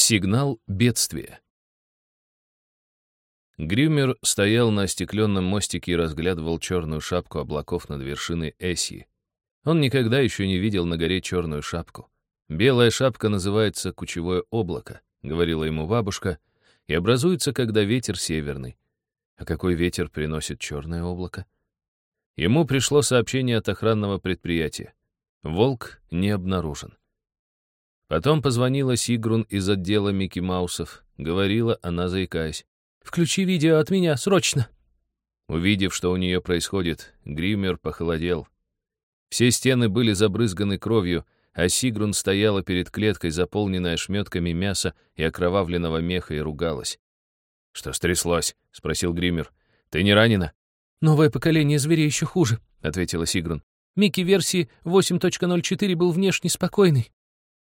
Сигнал бедствия. Грюмер стоял на остекленном мостике и разглядывал черную шапку облаков над вершиной Эсии. Он никогда еще не видел на горе черную шапку. «Белая шапка называется кучевое облако», — говорила ему бабушка, и образуется, когда ветер северный. А какой ветер приносит черное облако? Ему пришло сообщение от охранного предприятия. Волк не обнаружен. Потом позвонила Сигрун из отдела Микки Маусов. Говорила она, заикаясь. «Включи видео от меня, срочно!» Увидев, что у нее происходит, Гриммер похолодел. Все стены были забрызганы кровью, а Сигрун стояла перед клеткой, заполненной ошметками мяса и окровавленного меха, и ругалась. «Что стряслось?» — спросил Гриммер. «Ты не ранена?» «Новое поколение зверей еще хуже», — ответила Сигрун. «Микки версии 8.04 был внешне спокойный,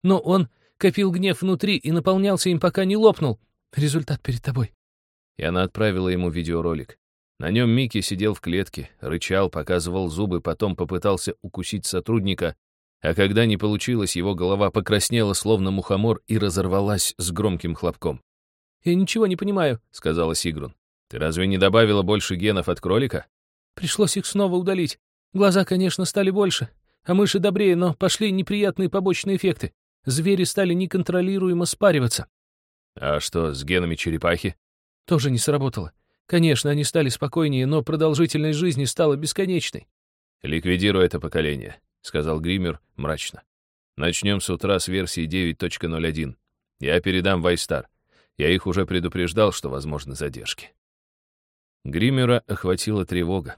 но он копил гнев внутри и наполнялся им, пока не лопнул. Результат перед тобой». И она отправила ему видеоролик. На нем Микки сидел в клетке, рычал, показывал зубы, потом попытался укусить сотрудника, а когда не получилось, его голова покраснела, словно мухомор, и разорвалась с громким хлопком. «Я ничего не понимаю», — сказала Сигрун. «Ты разве не добавила больше генов от кролика?» «Пришлось их снова удалить. Глаза, конечно, стали больше, а мыши добрее, но пошли неприятные побочные эффекты. Звери стали неконтролируемо спариваться. А что с генами черепахи? Тоже не сработало. Конечно, они стали спокойнее, но продолжительность жизни стала бесконечной. «Ликвидируй это поколение», — сказал Гриммер мрачно. «Начнем с утра с версии 9.01. Я передам Вайстар. Я их уже предупреждал, что возможны задержки». Гриммера охватила тревога.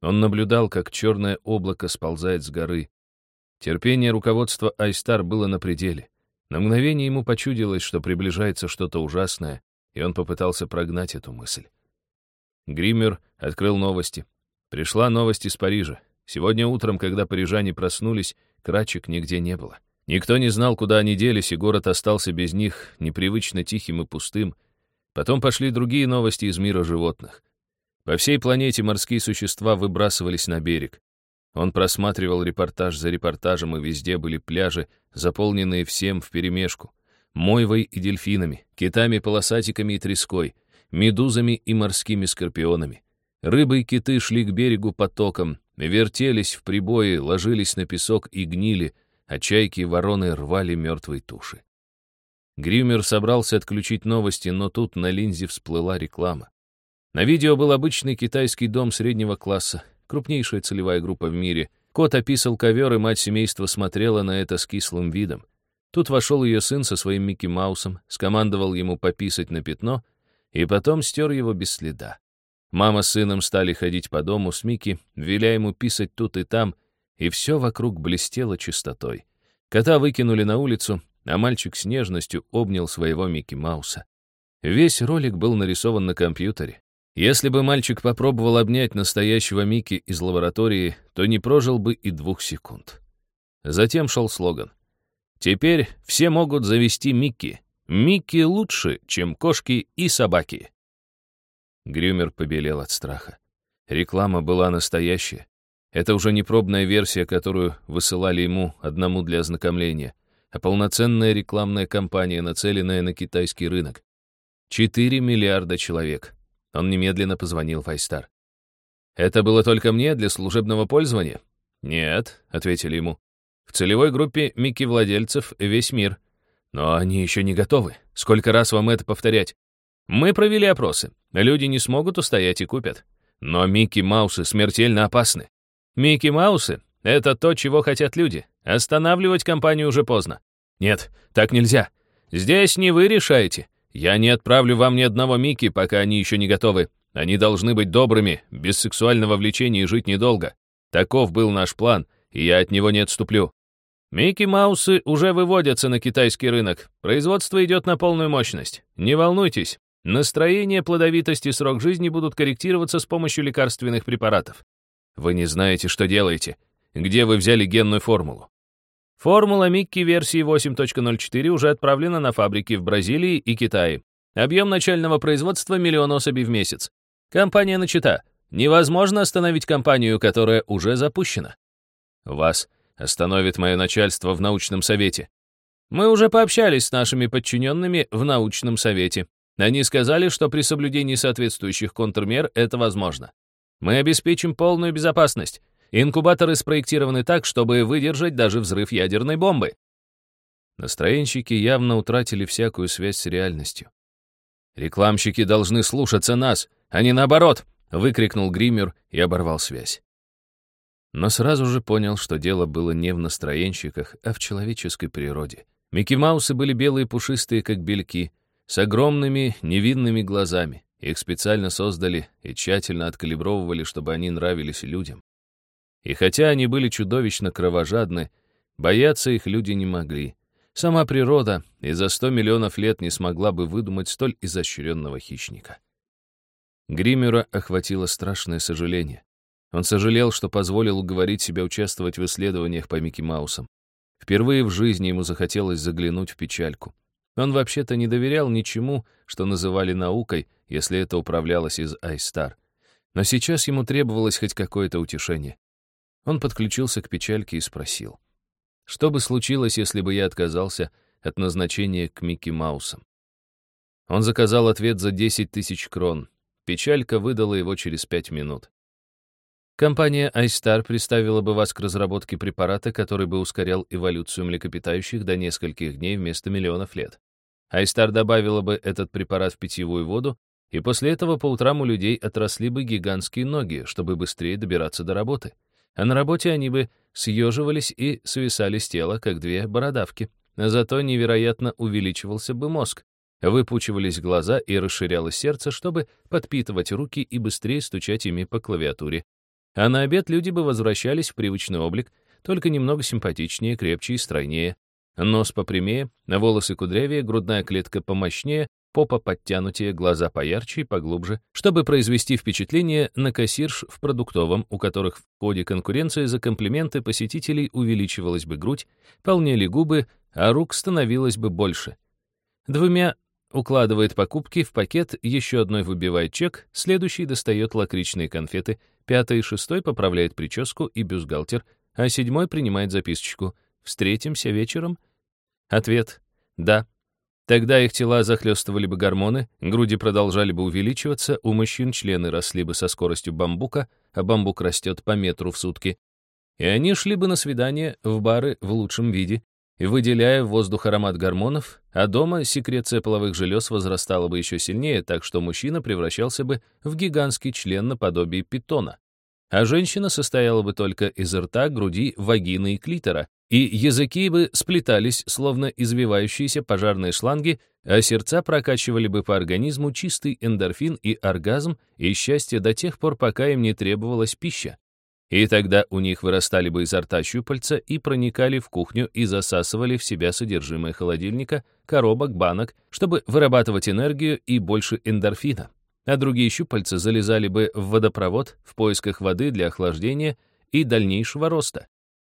Он наблюдал, как черное облако сползает с горы. Терпение руководства Айстар было на пределе. На мгновение ему почудилось, что приближается что-то ужасное, и он попытался прогнать эту мысль. Гриммер открыл новости. Пришла новость из Парижа. Сегодня утром, когда парижане проснулись, крачек нигде не было. Никто не знал, куда они делись, и город остался без них, непривычно тихим и пустым. Потом пошли другие новости из мира животных. По всей планете морские существа выбрасывались на берег. Он просматривал репортаж за репортажем, и везде были пляжи, заполненные всем вперемешку. Мойвой и дельфинами, китами-полосатиками и треской, медузами и морскими скорпионами. Рыбы и киты шли к берегу потоком, вертелись в прибое, ложились на песок и гнили, а чайки и вороны рвали мертвые туши. Гриммер собрался отключить новости, но тут на линзе всплыла реклама. На видео был обычный китайский дом среднего класса, крупнейшая целевая группа в мире. Кот описал ковер, и мать семейства смотрела на это с кислым видом. Тут вошел ее сын со своим Микки Маусом, скомандовал ему пописать на пятно, и потом стер его без следа. Мама с сыном стали ходить по дому с Микки, веля ему писать тут и там, и все вокруг блестело чистотой. Кота выкинули на улицу, а мальчик с нежностью обнял своего Микки Мауса. Весь ролик был нарисован на компьютере. Если бы мальчик попробовал обнять настоящего Микки из лаборатории, то не прожил бы и двух секунд. Затем шел слоган. «Теперь все могут завести Микки. Микки лучше, чем кошки и собаки». Грюмер побелел от страха. Реклама была настоящая. Это уже не пробная версия, которую высылали ему одному для ознакомления, а полноценная рекламная кампания, нацеленная на китайский рынок. 4 миллиарда человек. Он немедленно позвонил в Айстар. «Это было только мне для служебного пользования?» «Нет», — ответили ему. «В целевой группе Микки-владельцев весь мир. Но они еще не готовы. Сколько раз вам это повторять? Мы провели опросы. Люди не смогут устоять и купят. Но Микки-маусы смертельно опасны. Микки-маусы — это то, чего хотят люди. Останавливать компанию уже поздно. Нет, так нельзя. Здесь не вы решаете. Я не отправлю вам ни одного Микки, пока они еще не готовы. Они должны быть добрыми, без сексуального влечения и жить недолго. Таков был наш план, и я от него не отступлю. Микки Маусы уже выводятся на китайский рынок. Производство идет на полную мощность. Не волнуйтесь. Настроение, плодовитость и срок жизни будут корректироваться с помощью лекарственных препаратов. Вы не знаете, что делаете. Где вы взяли генную формулу? Формула Микки версии 8.04 уже отправлена на фабрики в Бразилии и Китае. Объем начального производства — миллион особей в месяц. Компания начата. Невозможно остановить компанию, которая уже запущена. Вас остановит мое начальство в научном совете. Мы уже пообщались с нашими подчиненными в научном совете. Они сказали, что при соблюдении соответствующих контрмер это возможно. Мы обеспечим полную безопасность. Инкубаторы спроектированы так, чтобы выдержать даже взрыв ядерной бомбы. Настроенщики явно утратили всякую связь с реальностью. «Рекламщики должны слушаться нас, а не наоборот!» — выкрикнул Гример и оборвал связь. Но сразу же понял, что дело было не в настроенщиках, а в человеческой природе. Микки Маусы были белые пушистые, как бельки, с огромными невинными глазами. Их специально создали и тщательно откалибровывали, чтобы они нравились людям. И хотя они были чудовищно кровожадны, бояться их люди не могли. Сама природа и за сто миллионов лет не смогла бы выдумать столь изощренного хищника. Гримера охватило страшное сожаление. Он сожалел, что позволил уговорить себя участвовать в исследованиях по Микки Маусам. Впервые в жизни ему захотелось заглянуть в печальку. Он вообще-то не доверял ничему, что называли наукой, если это управлялось из iStar. Но сейчас ему требовалось хоть какое-то утешение. Он подключился к печальке и спросил. Что бы случилось, если бы я отказался от назначения к Микки Маусам? Он заказал ответ за 10 тысяч крон. Печалька выдала его через пять минут. Компания iStar представила бы вас к разработке препарата, который бы ускорял эволюцию млекопитающих до нескольких дней вместо миллионов лет. iStar добавила бы этот препарат в питьевую воду, и после этого по утрам у людей отросли бы гигантские ноги, чтобы быстрее добираться до работы. А на работе они бы съеживались и свисали с тела, как две бородавки. Зато невероятно увеличивался бы мозг, выпучивались глаза и расширялось сердце, чтобы подпитывать руки и быстрее стучать ими по клавиатуре, а на обед люди бы возвращались в привычный облик, только немного симпатичнее, крепче и стройнее. Нос попрямее, волосы кудрявее, грудная клетка помощнее, попа подтянутее, глаза поярче и поглубже, чтобы произвести впечатление на кассирш в продуктовом, у которых в ходе конкуренции за комплименты посетителей увеличивалась бы грудь, полнели губы, а рук становилось бы больше. Двумя укладывает покупки в пакет, еще одной выбивает чек, следующий достает лакричные конфеты, пятый и шестой поправляет прическу и бюстгальтер, а седьмой принимает записочку «Встретимся вечером?» Ответ «Да». Тогда их тела захлестывали бы гормоны, груди продолжали бы увеличиваться, у мужчин члены росли бы со скоростью бамбука, а бамбук растет по метру в сутки. И они шли бы на свидание в бары в лучшем виде, выделяя в воздух аромат гормонов, а дома секреция половых желез возрастала бы еще сильнее, так что мужчина превращался бы в гигантский член наподобие питона. А женщина состояла бы только из рта, груди, вагины и клитора, и языки бы сплетались, словно извивающиеся пожарные шланги, а сердца прокачивали бы по организму чистый эндорфин и оргазм и счастье до тех пор, пока им не требовалась пища. И тогда у них вырастали бы изо рта щупальца и проникали в кухню и засасывали в себя содержимое холодильника, коробок, банок, чтобы вырабатывать энергию и больше эндорфина. А другие щупальца залезали бы в водопровод в поисках воды для охлаждения и дальнейшего роста.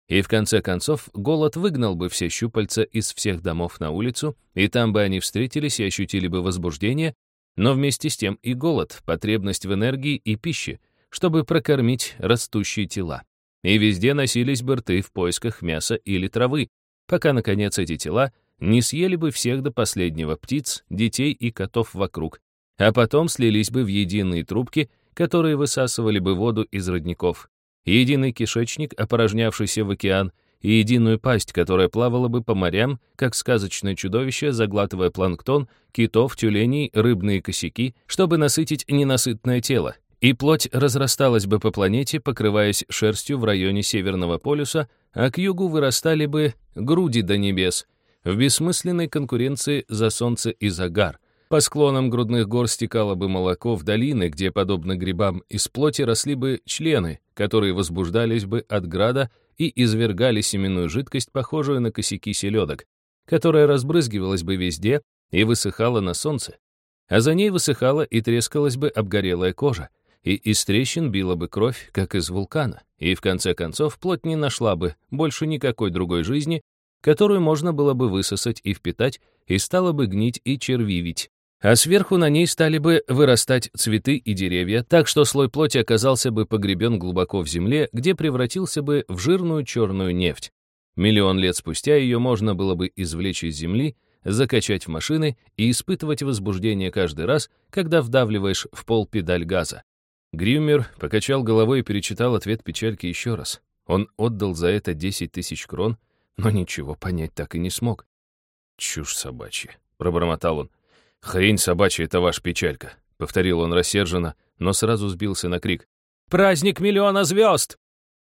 И в конце концов голод выгнал бы все щупальца из всех домов на улицу, и там бы они встретились и ощутили бы возбуждение, но вместе с тем и голод, потребность в энергии и пище — чтобы прокормить растущие тела. И везде носились бы рты в поисках мяса или травы, пока, наконец, эти тела не съели бы всех до последнего птиц, детей и котов вокруг, а потом слились бы в единые трубки, которые высасывали бы воду из родников, единый кишечник, опорожнявшийся в океан, и единую пасть, которая плавала бы по морям, как сказочное чудовище, заглатывая планктон, китов, тюленей, рыбные косяки, чтобы насытить ненасытное тело, и плоть разрасталась бы по планете, покрываясь шерстью в районе Северного полюса, а к югу вырастали бы груди до небес, в бессмысленной конкуренции за солнце и загар. По склонам грудных гор стекало бы молоко в долины, где, подобно грибам, из плоти росли бы члены, которые возбуждались бы от града и извергали семенную жидкость, похожую на косяки селедок, которая разбрызгивалась бы везде и высыхала на солнце, а за ней высыхала и трескалась бы обгорелая кожа, и из трещин била бы кровь, как из вулкана, и в конце концов плоть не нашла бы больше никакой другой жизни, которую можно было бы высосать и впитать, и стала бы гнить и червивить. А сверху на ней стали бы вырастать цветы и деревья, так что слой плоти оказался бы погребен глубоко в земле, где превратился бы в жирную черную нефть. Миллион лет спустя ее можно было бы извлечь из Земли, закачать в машины и испытывать возбуждение каждый раз, когда вдавливаешь в пол педаль газа. Грюмер покачал головой и перечитал ответ печальки еще раз. Он отдал за это 10 тысяч крон, но ничего понять так и не смог. «Чушь собачья», — пробормотал он. «Хрень собачья — это ваш печалька», — повторил он рассерженно, но сразу сбился на крик. «Праздник миллиона звезд!»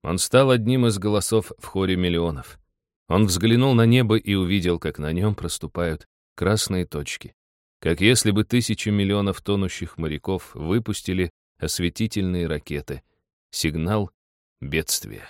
Он стал одним из голосов в хоре миллионов. Он взглянул на небо и увидел, как на нем проступают красные точки. Как если бы тысячи миллионов тонущих моряков выпустили осветительные ракеты. Сигнал бедствия.